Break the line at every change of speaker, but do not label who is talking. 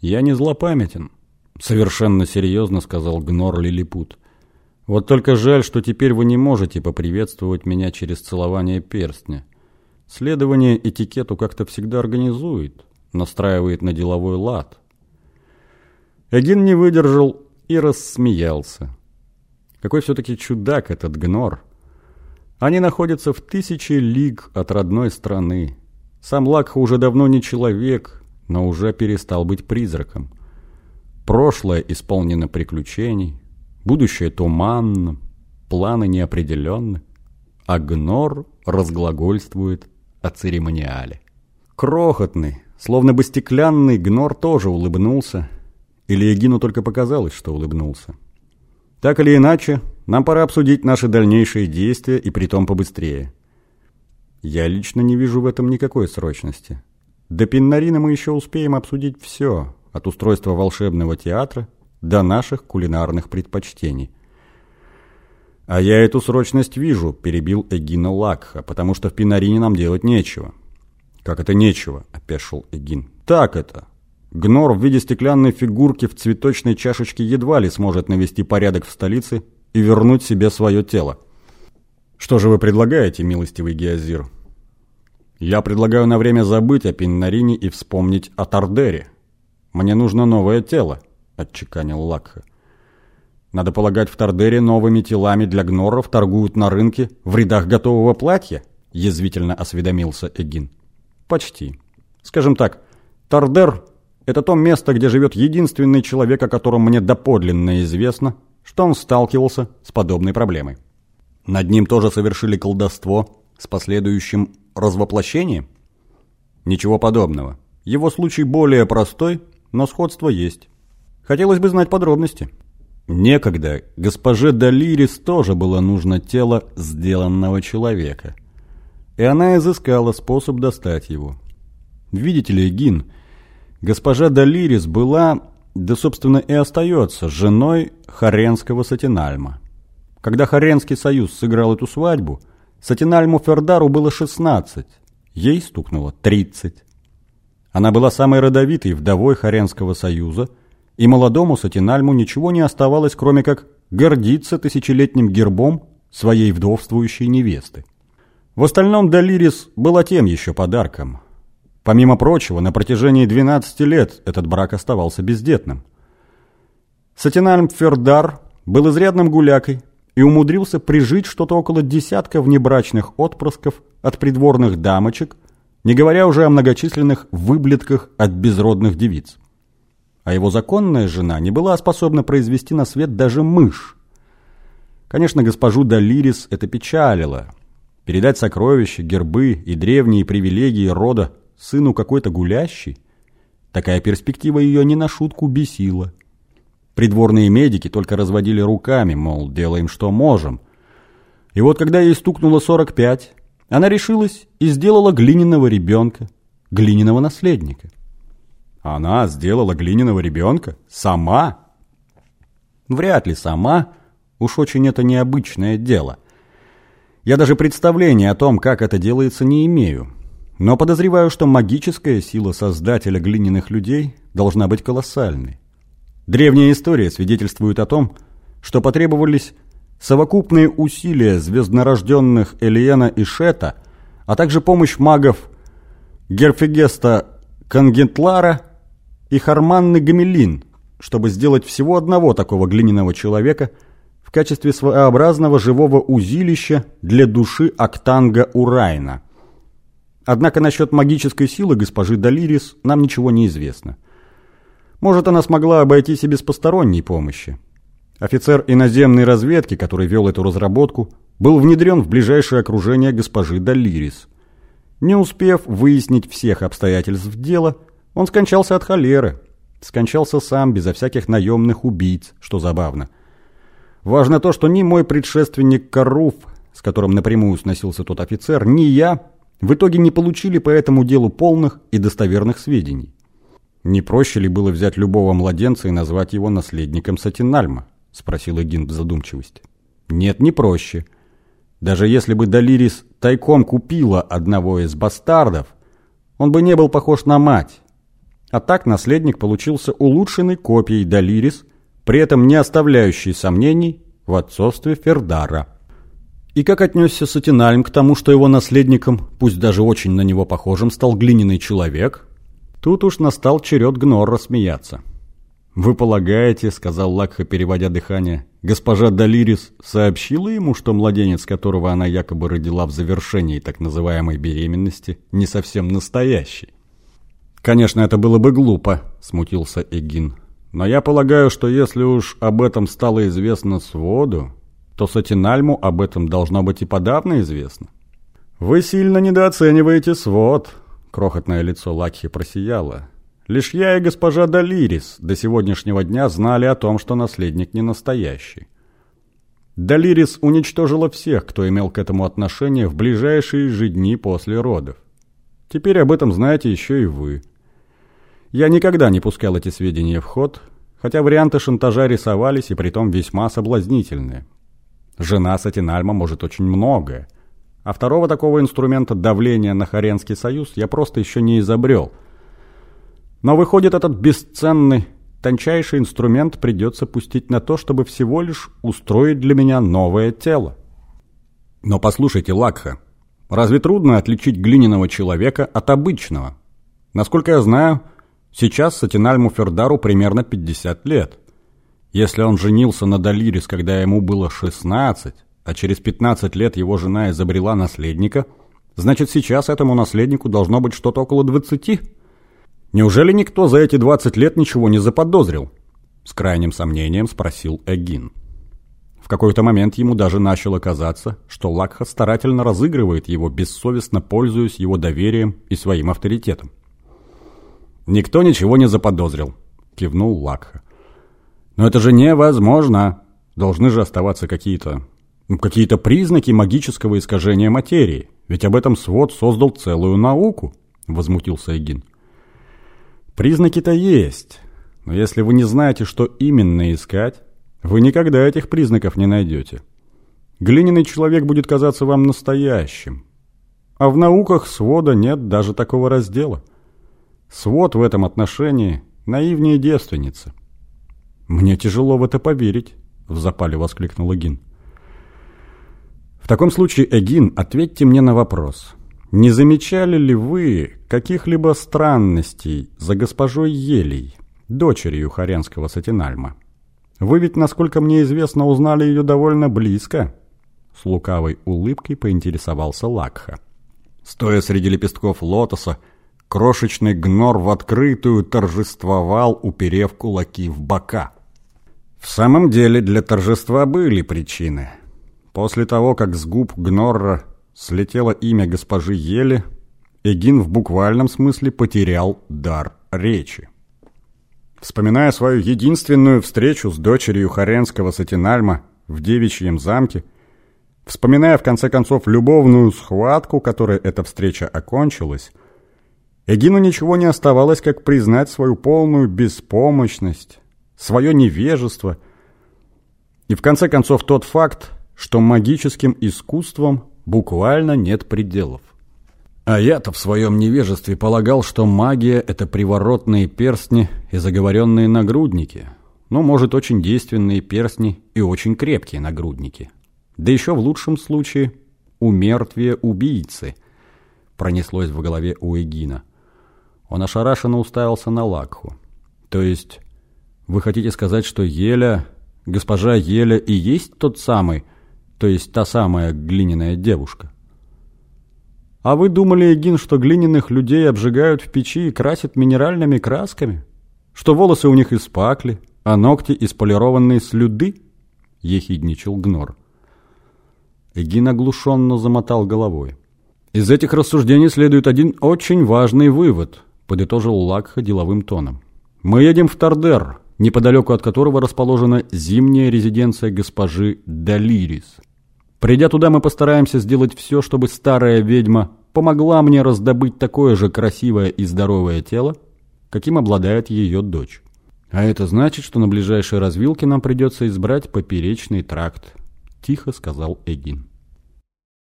«Я не злопамятен», — совершенно серьезно сказал Гнор Лилипут. «Вот только жаль, что теперь вы не можете поприветствовать меня через целование перстня. Следование этикету как-то всегда организует, настраивает на деловой лад». Эгин не выдержал и рассмеялся. Какой все-таки чудак этот Гнор. Они находятся в тысячи лиг от родной страны. Сам Лакха уже давно не человек, но уже перестал быть призраком. Прошлое исполнено приключений, будущее туманно, планы неопределенны, а Гнор разглагольствует о церемониале. Крохотный, словно бы стеклянный, Гнор тоже улыбнулся, или Эгину только показалось, что улыбнулся. Так или иначе, нам пора обсудить наши дальнейшие действия и притом побыстрее. Я лично не вижу в этом никакой срочности. До Пиннарина мы еще успеем обсудить все, от устройства волшебного театра до наших кулинарных предпочтений. «А я эту срочность вижу», – перебил Эгина Лакха, «потому что в Пинарине нам делать нечего». «Как это нечего?» – опешил Эгин. «Так это. Гнор в виде стеклянной фигурки в цветочной чашечке едва ли сможет навести порядок в столице и вернуть себе свое тело». «Что же вы предлагаете, милостивый Геозир?» Я предлагаю на время забыть о Пиннарине и вспомнить о Тардере. Мне нужно новое тело, отчеканил Лакха. Надо полагать, в Тардере новыми телами для гноров торгуют на рынке в рядах готового платья, язвительно осведомился Эгин. Почти. Скажем так, Тардер – это то место, где живет единственный человек, о котором мне доподлинно известно, что он сталкивался с подобной проблемой. Над ним тоже совершили колдовство с последующим развоплощением? Ничего подобного. Его случай более простой, но сходство есть. Хотелось бы знать подробности. Некогда госпоже Далирис тоже было нужно тело сделанного человека. И она изыскала способ достать его. Видите ли, Гин, госпожа Далирис была, да собственно и остается, женой Харенского Сатинальма. Когда Харенский союз сыграл эту свадьбу – Сатинальму Фердару было 16, ей стукнуло 30. Она была самой родовитой вдовой Харенского союза, и молодому Сатинальму ничего не оставалось, кроме как гордиться тысячелетним гербом своей вдовствующей невесты. В остальном Далирис была тем еще подарком. Помимо прочего, на протяжении 12 лет этот брак оставался бездетным. Сатинальм Фердар был изрядным гулякой, и умудрился прижить что-то около десятка внебрачных отпрысков от придворных дамочек, не говоря уже о многочисленных выблетках от безродных девиц. А его законная жена не была способна произвести на свет даже мышь. Конечно, госпожу Далирис это печалило. Передать сокровища, гербы и древние привилегии рода сыну какой-то гулящей, такая перспектива ее не на шутку бесила. Придворные медики только разводили руками, мол, делаем что можем. И вот когда ей стукнуло 45, она решилась и сделала глиняного ребенка, глиняного наследника. Она сделала глиняного ребенка? Сама? Вряд ли сама, уж очень это необычное дело. Я даже представления о том, как это делается, не имею. Но подозреваю, что магическая сила создателя глиняных людей должна быть колоссальной. Древняя история свидетельствует о том, что потребовались совокупные усилия звезднорожденных Элиена и Шета, а также помощь магов Герфигеста Кангентлара и Харманны Гамелин, чтобы сделать всего одного такого глиняного человека в качестве своеобразного живого узилища для души Актанга Урайна. Однако насчет магической силы госпожи Далирис нам ничего не известно – может, она смогла обойтись и без посторонней помощи. Офицер иноземной разведки, который вел эту разработку, был внедрен в ближайшее окружение госпожи Далирис. Не успев выяснить всех обстоятельств дела, он скончался от холеры. Скончался сам, безо всяких наемных убийц, что забавно. Важно то, что ни мой предшественник Каруф, с которым напрямую сносился тот офицер, ни я в итоге не получили по этому делу полных и достоверных сведений. «Не проще ли было взять любого младенца и назвать его наследником Сатинальма?» – спросил Эгин в задумчивости. «Нет, не проще. Даже если бы Далирис тайком купила одного из бастардов, он бы не был похож на мать. А так наследник получился улучшенной копией Далирис, при этом не оставляющий сомнений в отцовстве Фердара. И как отнесся Сатинальм к тому, что его наследником, пусть даже очень на него похожим, стал глиняный человек? Тут уж настал черед Гнорра смеяться. «Вы полагаете, — сказал Лакха, переводя дыхание, — госпожа Далирис сообщила ему, что младенец, которого она якобы родила в завершении так называемой беременности, не совсем настоящий?» «Конечно, это было бы глупо», — смутился Эгин. «Но я полагаю, что если уж об этом стало известно своду, то Сатинальму об этом должно быть и подавно известно». «Вы сильно недооцениваете свод», — крохотное лицо Лакхи просияло. Лишь я и госпожа Далирис до сегодняшнего дня знали о том, что наследник не настоящий. Далирис уничтожила всех, кто имел к этому отношение в ближайшие же дни после родов. Теперь об этом знаете еще и вы. Я никогда не пускал эти сведения в ход, хотя варианты шантажа рисовались и притом весьма соблазнительные. Жена Сатинальма может очень многое, а второго такого инструмента давления на Харенский союз я просто еще не изобрел – но выходит, этот бесценный, тончайший инструмент придется пустить на то, чтобы всего лишь устроить для меня новое тело. Но послушайте, Лакха, разве трудно отличить глиняного человека от обычного? Насколько я знаю, сейчас Сатинальму Фердару примерно 50 лет. Если он женился на Далирис, когда ему было 16, а через 15 лет его жена изобрела наследника, значит сейчас этому наследнику должно быть что-то около 20 Неужели никто за эти 20 лет ничего не заподозрил? С крайним сомнением спросил Эгин. В какой-то момент ему даже начало казаться, что Лакха старательно разыгрывает его, бессовестно пользуясь его доверием и своим авторитетом. «Никто ничего не заподозрил», — кивнул Лакха. «Но это же невозможно. Должны же оставаться какие-то... Ну, какие-то признаки магического искажения материи. Ведь об этом свод создал целую науку», — возмутился Эгин. Признаки-то есть, но если вы не знаете, что именно искать, вы никогда этих признаков не найдете. Глиняный человек будет казаться вам настоящим. А в науках свода нет даже такого раздела. Свод в этом отношении наивнее девственницы. «Мне тяжело в это поверить», — в запале воскликнул Эгин. «В таком случае, Эгин, ответьте мне на вопрос. Не замечали ли вы каких-либо странностей за госпожой Елей, дочерью Харенского Сатинальма? Вы ведь, насколько мне известно, узнали ее довольно близко. С лукавой улыбкой поинтересовался Лакха. Стоя среди лепестков лотоса, крошечный гнор в открытую торжествовал, уперев кулаки в бока. В самом деле для торжества были причины. После того, как с губ Гнорра слетело имя госпожи Ели, Эгин в буквальном смысле потерял дар речи. Вспоминая свою единственную встречу с дочерью Харенского Сатинальма в девичьем замке, вспоминая в конце концов любовную схватку, которой эта встреча окончилась, Эгину ничего не оставалось, как признать свою полную беспомощность, свое невежество и в конце концов тот факт, что магическим искусством буквально нет пределов. А я-то в своем невежестве полагал, что магия — это приворотные перстни и заговоренные нагрудники. Ну, может, очень действенные перстни и очень крепкие нагрудники. Да еще в лучшем случае умертвие убийцы. Пронеслось в голове у Эгина. Он ошарашенно уставился на Лакху. То есть, вы хотите сказать, что Еля, госпожа Еля и есть тот самый, то есть та самая глиняная девушка. А вы думали, Эгин, что глиняных людей обжигают в печи и красят минеральными красками? Что волосы у них из пакли, а ногти из полированной слюды? Ехидничал Гнор. Эгин оглушенно замотал головой. Из этих рассуждений следует один очень важный вывод, подытожил Лакха деловым тоном. Мы едем в Тардер, неподалеку от которого расположена зимняя резиденция госпожи Далирис. Придя туда, мы постараемся сделать все, чтобы старая ведьма помогла мне раздобыть такое же красивое и здоровое тело, каким обладает ее дочь. А это значит, что на ближайшей развилке нам придется избрать поперечный тракт, тихо сказал Эгин.